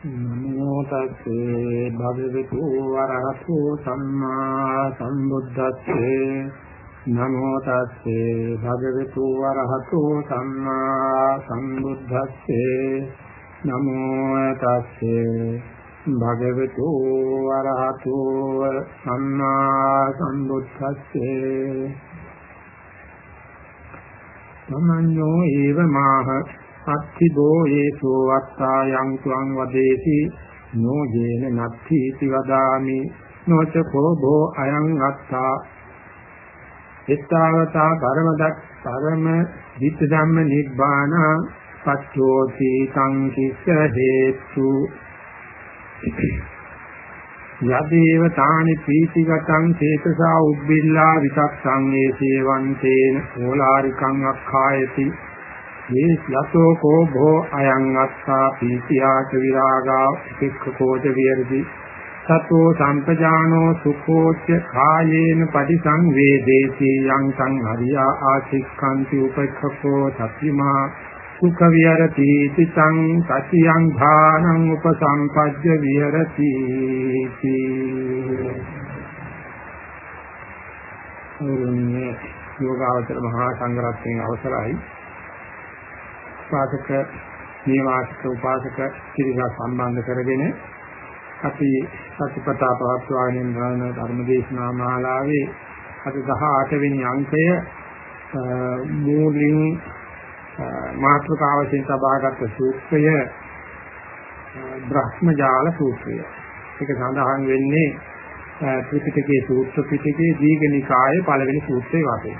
නමෝ තස්සේ භගවතු වරහතු සම්මා සම්බුද්දස්සේ. නමෝ තස්සේ භගවතු වරහතු සම්මා සම්බුද්දස්සේ. නමෝ තස්සේ භගවතු වරහතු සම්මා සම්බුද්දස්සේ. සමඤ්ඤෝ ඒව මාහ අත්ථිබෝ ඒසෝ වත්තායන් තුං වදේති නෝජේන නත්ථි इति වදාමි නොචකෝ බෝ අයං අත්තා එත්තාවතා පරමදක් පරම විත් ධම්ම නිබ්බාන පච්චෝති සංකිස්ස හේතු යදේව තානි පීතිගතං චේතසා උබ්බිල්ලා විතක්සං ඒසේවන්තේන ඕලාරිකං අක්ඛායති මේ යතෝ කෝ භෝ අයං අත්තා පීතියාච විරාගා සික්ඛකෝච විහෙරති. සතෝ සම්පජානෝ සුඛෝච කායේන පටිසංවේදේති යං සං හරියා ආසික්ඛන්ති උපක්ඛකෝ සතිමා සුඛ විහෙරති තිතං සතියං ධානං උපසම්පජ්ජ විහෙරති යෝගාවචර මහා සංඝරත්නයේ අවසරයි. උපාසක නේවාසික උපාසක පිරිසක් සම්බන්ධ කරගෙන අපි සතිපතා පවත්වාගෙන යන ධර්මදේශනා මාලාවේ අද 18 වෙනි අංකය මූලින් මාතෘකාවකින් සබාගත් සූත්‍රය බ්‍රහ්මජාල සූත්‍රය. ඒක සඳහන් වෙන්නේ ත්‍රිපිටකයේ සූත්‍ර පිටකයේ දීඝනිකායේ පළවෙනි සූත්‍රයේ වාගේ.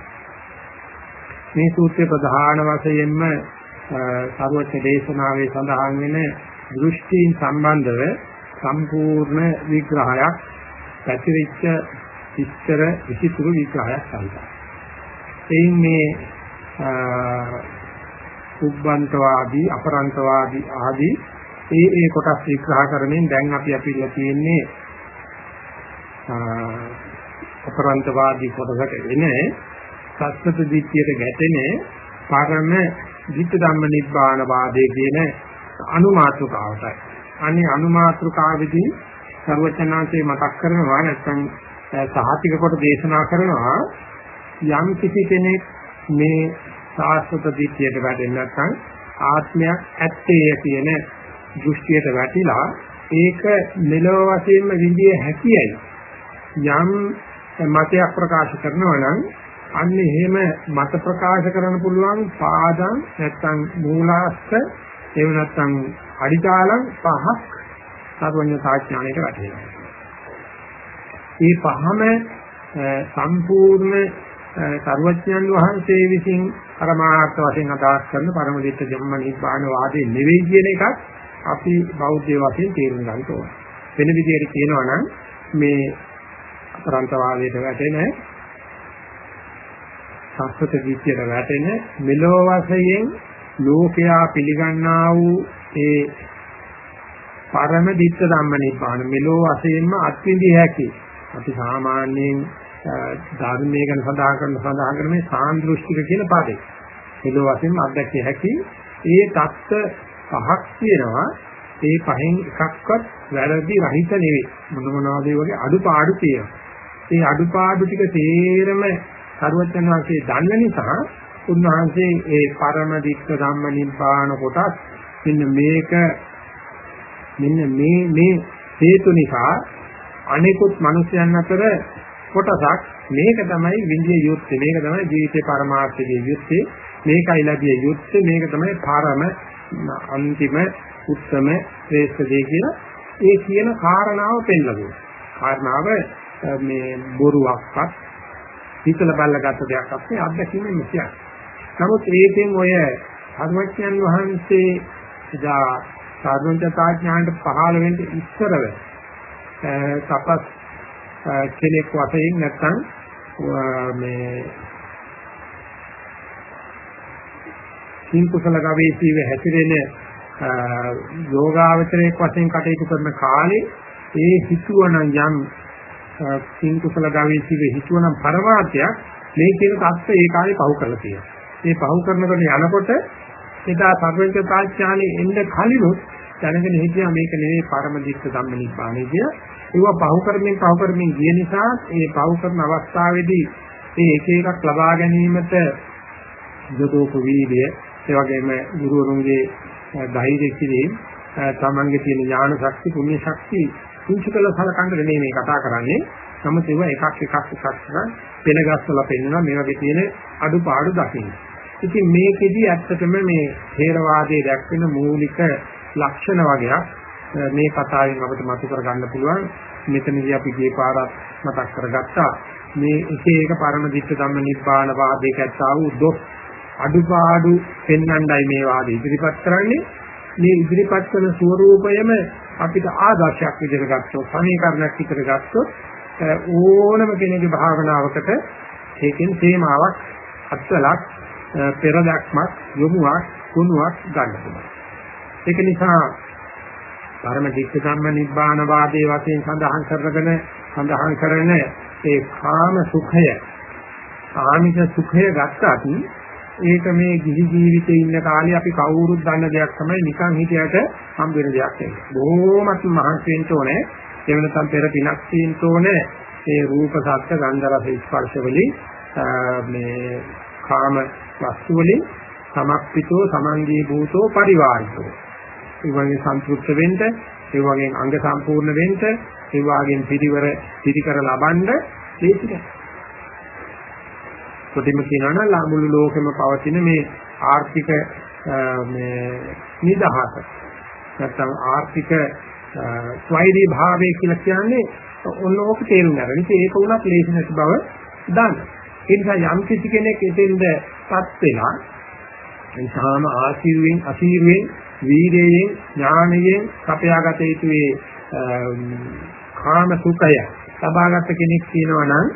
මේ සූත්‍රයේ ප්‍රධාන වශයෙන්ම සර්වච්ඡ දේශනාවේ සඳහන් වෙන දෘෂ්ටීන් සම්බන්ධව සම්පූර්ණ විග්‍රහයක් පැතිරිච්ච විස්තර විචිතුරු විග්‍රහයක් සහිතයි. එයින් මේ උබ්බන්තවාදී අපරන්තවාදී ආදී ඒ ඒ කොටස් විග්‍රහ කරමින් දැන් අපි අපිලා තියෙන්නේ අපරන්තවාදී කොටසට එන්නේ සත්‍යත දිට්ඨියට ගැටෙන පරම ධිට්ඨ ධම්ම නිබ්බාන වාදයේ කියන අනුමාත්‍රකාවටයි. අනේ අනුමාත්‍රකාවෙදී ਸਰවචනාංශේ මතක් කරනවා නැත්නම් සහතික කොට දේශනා කරනවා යම් කිසි කෙනෙක් මේ සාස්වත දිට්ඨියට වැටෙන්නේ නැත්නම් ආත්මයක් ඇත්තේ කියන දෘෂ්ටියට වැටිලා ඒක මෙලොව වශයෙන්ම විඳිය හැකියයි යම් මතයක් ප්‍රකාශ කරනවා නම් අන්න එහෙම මත ප්‍රකාශ කරන්න පුළුවන් පාදම් නැත්තම් මූලාස්ත එහෙම නැත්තම් අඩිතාලම් පහක් සර්වඥ සාඥාණයට වැටෙනවා. මේ පහම සම්පූර්ණ සර්වඥයන් වහන්සේ විසින් පරමාර්ථ වශයෙන් අදහස් කරන පරම දිට්ඨ ජම්ම නිබ්බාන වාදේ නෙවෙයි කියන එකත් අපි බෞද්ධ වශයෙන් තේරුම් ගන්න ඕනේ. වෙන විදිහට කියනවා නම් මේ අපරන්තවාදයට වැටෙන සත්‍යත දිට්ඨියට වැටෙන මෙලෝ වශයෙන් ලෝකයා පිළිගන්නා වූ ඒ පරම දිට්ඨ ධම්ම නිපාන මෙලෝ වශයෙන්ම අත්විඳිය හැකි. අපි සාමාන්‍යයෙන් ධර්මයේ ගැන සඳහන් කරන සඳහන් කරන මේ සාන්දෘෂ්ටික කියන පදේ. මෙලෝ වශයෙන්ම අත්දැකිය හැකි ඒ தත්ත්ව පහක් තියෙනවා. ඒ පහෙන් එකක්වත් වැරදි රහිත නෙවෙයි. මොන මොනවාද වගේ අඩුපාඩු තියෙනවා. ඒ අඩුපාඩු ටික තේරම සරුවචන වාසේ දන්න නිසා උන්වහන්සේ ඒ පරම දික්ක ධම්ම නිබ්බාන කොටස් මෙන්න මේක මෙන්න මේ මේ හේතු නිසා අනිකුත් මිනිසයන් අතර කොටසක් මේක තමයි විඳිය යුත්තේ. මේක තමයි ජීවිතේ පරමාර්ථයේ යුත්තේ. මේකයි ලැබිය යුත්තේ. මේක තමයි පරම අන්තිම උත්තම ශ්‍රේෂ්ඨ දේ කියලා ඒ කියන කාරණාව පෙන්නනවා කාරණාව මේ බොරුවක්වත් හිතල බල්ලගත්ත දෙයක් අපේ අත්දැකීමෙන් කියන්නේ. නමුත් ඒකෙන් ඔය ධර්මඥයන් වහන්සේ එදා සාධුන්තතා ඥාණයට පහළ වෙන්න ඉස්සරව තපස් කෙනෙක් වශයෙන් නැත්නම් මේ සිං කුසල ගවේෂීව හැසිරෙන යෝගාවචරයක් වශයෙන් කටයුතු කරන කාලේ ඒ හිතුවනම් යම් සිං කුසල ගවේෂීව හිතුවනම් පරමාර්ථයක් මේ කියන தත්ත්වය ඒ කාලේ පහු කරලා තියෙනවා. මේ පහු කරනකොට යනකොට එදා සර්වඥ තාඥානෙ එන්න කලිනුත් දැනගෙන හිටියා මේක නෙවෙයි පරම දික්ක ධම්ම නිපාණය කිය. ඒවා පහු කරමින් පහු කරමින් ගිය නිසා ඒ පහු කරන අවස්ථාවේදී මේ එක එකක් ලබා ගැනීමට යොදවපු වීර්ය ඒ වගේම ගුරුවරුන්ගේ ධෛර්ය කිරීම තමන්ගේ තියෙන ඥාන ශක්ති පුණ්‍ය ශක්ති කුංචකල සලකන්න නෙමෙයි මේ කතා කරන්නේ. නමුත් ඒවා එකක් එකක් එකක් එකක් පෙළගස්සලා පෙන්නනවා මේ වගේ තියෙන අඩුපාඩු දකින්න. ඉතින් මේකෙදි ඇත්තටම මේ ථේරවාදයේ දැක්වෙන මූලික ලක්ෂණ වගේක් මේ කතාවෙන් අපිට මතු කර ගන්න පුළුවන්. මෙතනදී අපි ගියේ පාරක් මතක් කරගත්තා. මේ එක එක පරම දිට්ඨ ධම්ම නිබ්බාන වාදයක ඇත්තා වූ දොස් අඩුපාඩු පෙන්වන්නයි මේ වාදය ඉදිරිපත් කරන්නේ. මේ ඉදිරිපත් කරන ස්වરૂපයම අපිට ආදර්ශයක් විදිහට ගත්තොත් සමීකරණයක් විදිහට ගත්තොත් ඕනම කෙනෙකුගේ භාවනාවකට ඒකෙන් තේමාවක් අත්වලක් පෙරදක්මක් යොමුවක් කුණුවක් ගන්න පුළුවන්. ඒක නිසා පරම දික්ක ධම්ම නිබ්බාන වාදයේ වශයෙන් සඳහන් කරගෙන සඳහන් කරන ඒ කාම සුඛය ආමිෂ සුඛය ගත්තත් ඒක මේ ගිහි ජීවිතේ ඉන්න කාලේ අපි කවුරුත් දන්න දෙයක් තමයි නිකන් හිතයට හම් වෙන දෙයක් නෙවෙයි. බොහොමත් මහන්සි වෙන්න ඕනේ. ඒ වෙනසම් පෙර පිනක් තියෙන්න ඕනේ. ඒ රූප සත්‍ය ගන්ධ රස ස්පර්ශ වලින් මේ කාම වස්තු වලින් සමක්පිතෝ සමංගී භූතෝ පරිවාරිතෝ. ඒ වගේ සන්තුෂ්ත වෙන්න, ඒ වගේ අංග සම්පූර්ණ වෙන්න, ඒ වගේම පිරිවර පිරිකර ලබන්න ලේසියි. කොටිම කියනවා නම් මුළු ලෝකෙම පවතින මේ ආර්ථික මේ නිදහස නැත්නම් ආර්ථික ස්වෛරී භාවය කියලා කියන්නේ ඔන්න ඕක තේරුම් ගන්න. ඉතින් ඒක උනත් ලේසි නැති බව දන්න. ඒ නිසා යම් කිසි කෙනෙක් එතෙන්දපත් වෙලා ඉතාම ආශීර්වෙන් අශීර්වෙන් වීර්යයෙන් ඥානයෙන් සපයාගත යුතු ඒ කාම සුඛය ලබාගත් කෙනෙක් කියනවා නම්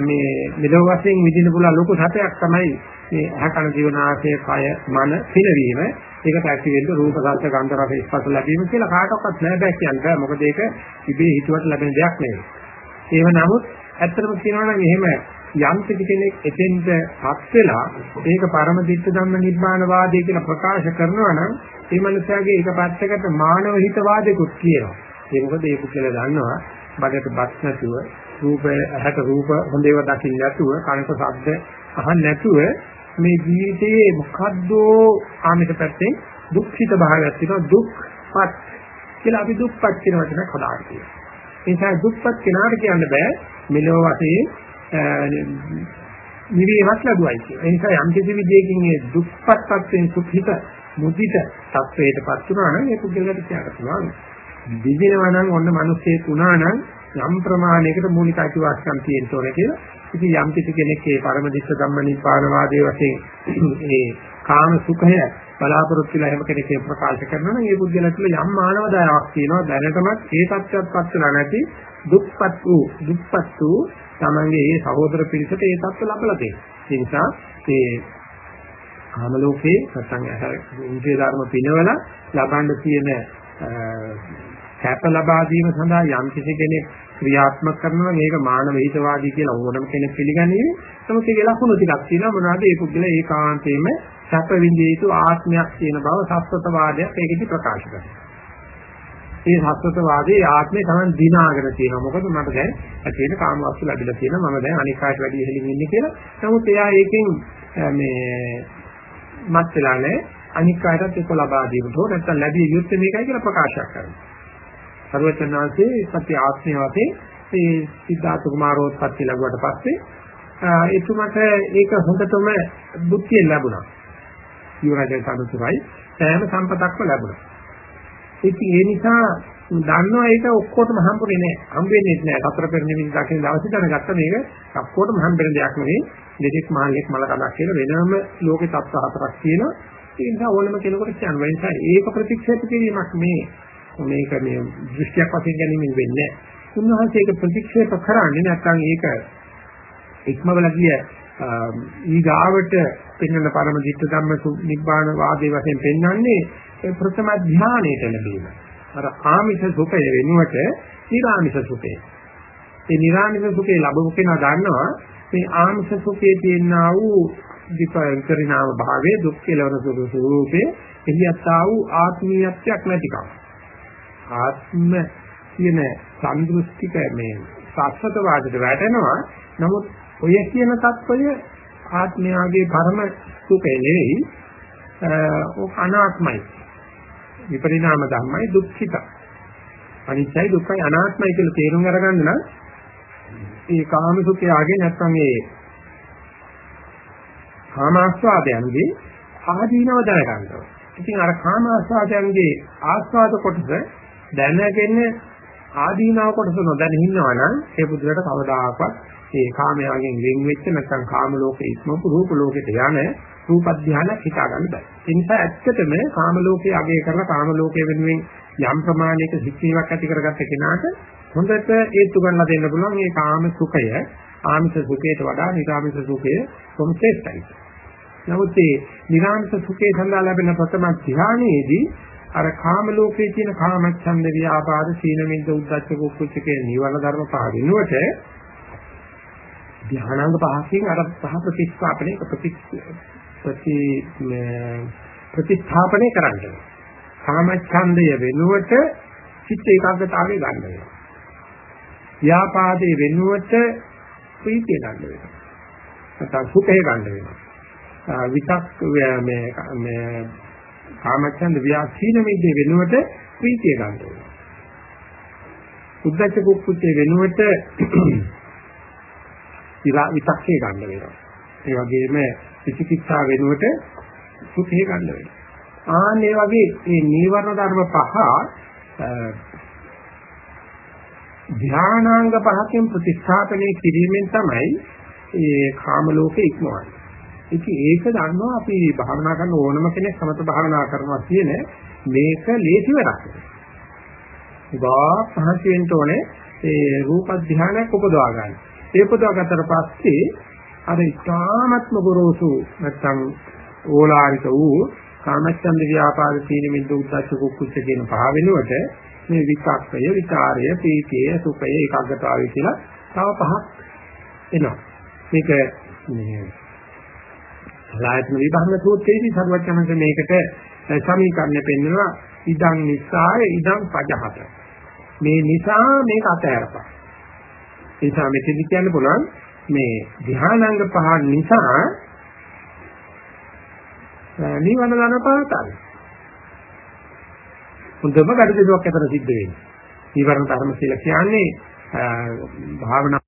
මේ මෙලොව වශයෙන් විඳින්න පුළුවන් ලොකු සැපයක් තමයි මේ අහකන ජීවනාශය කය මන පිනවීම ඒකට ඇති වෙන්න රූප සත්‍ය ගන්ධ රස ස්පර්ශ ලැබීම කියලා කාටවත් නෑ බෑ කියන්න බෑ මොකද ඒක ඉබේ හිතුවට ලැබෙන දෙයක් නෙවෙයි. ඒව නමුත් ඇත්තටම කියනවා නම් එහෙම යම් කිසි කෙනෙක් එතෙන්ටපත් වෙලා ඒක පරම දිට්ඨ ධම්ම නිබ්බාන වාදය කියලා ප්‍රකාශ කරනවා නම් ඒ මනුස්සයාගේ ඒක පැත්තකට මානව හිතවාදයකුත් කියනවා. ඒ මොකද ඒක කියලා දන්නවා බඩට බත් නැතුව රූප ඇහැට රූප හොඳේව දකින්න නැතුව කනට ශබ්ද අහන්න නැතුව මේ ජීවිතයේ මොකද්ද ආමිත පැත්තෙන් දුක්ඛිත භාවයක් තියෙනවා දුක්පත් කියලා අපි දුක්පත් කියන වචන කඩාගෙන තියෙනවා. ඒ නිසා දුක්පත් කෙනාට කියන්න බෑ මෙලොව වශයෙන් නිවීමක් ලැබුවයි කියලා. ඒ නිසා යම් කිසි විදියකින් මේ දුක්පත් පැත්තෙන් සුඛිත මුදිත තත්වයටපත් වුණා නම් ඒක පුද්ගලයාට කියන්න පුළුවන්. දිදිනවා නම් ඔන්න මිනිස්සෙක් වුණා නම් යම් ප්‍රමාණයකට මූලික අයිතිවාසිකම් තියෙන්න ඕනේ කියලා. ඉතින් යම් කිසි කෙනෙක් මේ පරම දිස්ස ධම්ම නිපාන වාදයේ වශයෙන් ඒ කාම සුඛය බලාපොරොත්තු වෙලා එහෙම කෙනෙක් ප්‍රකාශ කරනවා නම් ඒ පුද්ගලයා තුළ යම් මානව දයාවක් තියෙනවා දැනටමත් ඒ තත්ත්වයක්පත් වෙලා නැති දුක්පත් වූ දුක්පත් වූ තමන්ගේ ඒ සහෝදර පිරිසට ඒ තත්ත්ව ලබලා තියෙනවා. ඒ නිසා ඒ කාම ලෝකේ නැත්නම් ඉන්ද්‍රිය ධර්ම පිනවල ලබන්න තියෙන සැප ලබා දීම සඳහා යම් කිසි කෙනෙක් ක්‍රියාත්මක කරනවා මේක මානව හිතවාදී කියලා ඕනම කෙනෙක් පිළිගන්නේ. නමුත් ඒකේ ලක්ෂණ ටිකක් තියෙනවා මොනවද? ඒ පුද්ගලයා ඒකාන්තයෙන්ම සැප විඳිය යුතු ආත්මයක් තියෙන බව සත්‍යතවාදයක් ඒකෙදි ප්‍රකාශ කරනවා. මේ සත්‍යතවාදී ආත්මේ තමයි දිනාගෙන තියෙනවා. මොකද මට දැන් ඇති වෙන කාම වස්තු ලැබිලා තියෙනවා. මම දැන් අනික් කාට වැඩි ඉහළින් ඉන්නේ කියලා. නමුත් එයා ඒකෙන් මේ මත් වෙලා නැහැ. අනික් කාටත් ඒක ලබා දීමට හෝ නැත්නම් ලැබිය යුත්තේ මේකයි කියලා ප්‍රකාශ කරනවා. සර්වචනාංශේ සත්‍ය ආත්මය වශයෙන් මේ සිද්ධාර්ථ කුමාරෝත්පත්ති ලැබුවට පස්සේ එතුමට ඒක හොඳටම බුද්ධිය ලැබුණා. යෝරජය සාදුසුරයි සෑම සම්පතක්ම ලැබුණා. ඉතින් ඒ නිසා දන්නවා ඒක ඔක්කොටම හම්බුනේ නැහැ. හම්බෙන්නේ නැහැ. සතර පෙර නිමිති දකින්න දවසේ දැනගත්ත මේක ඔක්කොටම හම්බෙන දෙයක් නෙවෙයි. දෙදෙක් මහල්ලෙක් මල කඩක් කියලා වෙනම ලෝකේ තත්ත්ව හතරක් තියෙනවා. ඒ නිසා ඕනම කෙනෙකුට කියන්න බෑ. ඒ නිසා ඒක ප්‍රතික්ෂේප කිරීමක් මේ මේක මේ දෘෂ්ටියක් වශයෙන් ගැනීමෙන් වෙන්නේ නැහැ. උන්වහන්සේ ඒක ප්‍රතික්ෂේප කරන්නේ නැත්නම් ඒක ඉක්මවල ගිය ඊගාවට පෙන්වන පරම ධිට්ඨ ධම්ම නිබ්බාන වාදයේ වශයෙන් පෙන්වන්නේ ප්‍රථම ධානයට ලැබීම. අර ආමිෂ සුඛය වෙනුවට නිර්ආමිෂ සුඛය. ඒ නිර්ආමිෂ සුඛය ලැබුව කෙනා දන්නවා මේ ආමිෂ සුඛයේ තියෙනා වූ විපරිණාම භාවයේ දුක් කෙලවර ස්වરૂපේ එළියත්තා වූ ආත්මීයත්වයක් නැතිකම. ආත්ම කියන සම්දෘෂ්ටික මේ සත්‍යත වාදයට වැටෙනවා. නමුත් ඔය කියන தত্ত্বය ආත්මයාගේ පරම සුඛය නෙවෙයි. ඕක අනාත්මයි. විපරිණාම ධර්මයි දුක්ඛිත. අනිත්‍යයි දුක්ඛයි අනාත්මයි කියලා තේරුම් අරගන්න නම් ඒ කාම සුඛයගේ නැත්නම් ඒ කාම ආස්වාදයන්ගේ ආදීනව දැනගන්න ඕනේ. ඉතින් අර කාම ආස්වාදයන්ගේ ආස්වාද කොටස දැනගෙන ආදීනව කොටස නොදැන ඉන්නවා නම් ඒ බුදුරට කවදාකවත් ඒ කාමයාගෙන් වෙන් වෙච්ච නැත්නම් කාම ලෝකේ ඉක්මවපු රූප ලෝකෙට යන රූප ධානය හිතා ගන්න බෑ. ඒ නිසා ඇත්තටම කාම ලෝකයේ අගය කරලා කාම ලෝකයේ වෙනුවෙන් යම් ප්‍රමාණයක සිත්ීමක් ඇති කරගත්ත කෙනාට හොඳට ඒත්තු ගන්නලා දෙන්න පුළුවන් මේ කාම සුඛය ආමිෂ සුඛයට වඩා නිරාමිෂ සුඛය කොහොමද නමුත් මේ නිරාමිෂ සුඛේ සඳහා ලැබෙන ප්‍රථම ධ්‍යානයේදී අර කාම ලෝකයේ තියෙන කාමච්ඡන්ද ව්‍යාපාද සීනමින්ද උද්දච්ච කුක්කුච්ච කියන නිවන ධර්ම පහ වෙනුවට ධ්‍යානාංග පහකින් අර පහ ප්‍රතිස්ථාපනය ප්‍රති ප්‍රති ප්‍රතිස්ථාපනය කරන්නේ. කාමච්ඡන්දය වෙනුවට චිත්ත ඒකාග්‍රතාවය ගන්න වෙනවා. ව්‍යාපාදයේ වෙනුවට ප්‍රීතිය ගන්න වෙනවා. නැත්නම් සුඛය ගන්න වෙනවා. විතක් මේ මේ කාමච්ඡන්ද ව්‍යාසීන මිද්දේ වෙනුවට ප්‍රීතිය ගන්න ඕනේ. උද්දච්ච කුක්කුච්චේ වෙනුවට ඉලා විතක්කේ ගන්න වෙනවා. ඒ වගේම විචිකිච්ඡා වෙනුවට සුඛේ ගන්න වෙනවා. ආන් ඒ වගේ මේ නීවරණ ධර්ම පහ ධානාංග පහකින් ප්‍රතිස්ථාපනය කිරීමෙන් තමයි ඒ කාම ලෝකේ ඉක්මවන්නේ. ඉතින් ඒක දන්නවා අපි භාවනා කරන ඕනම කෙනෙක් සමත භාවනා කරනවා කියන මේක ලේසි වැඩක්. උදා පහසු වෙන්න ඕනේ ඒ රූප ධානයක් උපදවා ගන්න. ඒ උපදවා ගත්තට පස්සේ අර ඉස්හාමත්ම ගොරෝසු නැත්තම් ඕලාරික වූ කාමච්ඡන්ද ව්‍යාපාද තීන මිද්ද උද්දච්ච කුක්කුච්ච කියන පහ වෙනුවට මේ විචක්කය, විචාරය, ප්‍රීතිය, සුඛය, ඒකාග්‍රතාවය කියලා තව පහක් එනවා. මේක මේ සලායතන විභංග සූත්‍රයේදී සර්වඥාන්සේ මේකට සමීකරණ පෙන්වනවා. ඉදං නිසාය ඉදං පජහත. මේ නිසා මේක අතහැරපන් ඒ නිසා මෙතෙදි කියන්න පුළුවන් මේ ධ්‍යානාංග පහ නිසා නිවන ගන්න පාතයි හොඳම කඩදෙයක් අතර සිද්ධ වෙන්නේ. ඊවරණ ධර්ම කියලා කියන්නේ භාවනා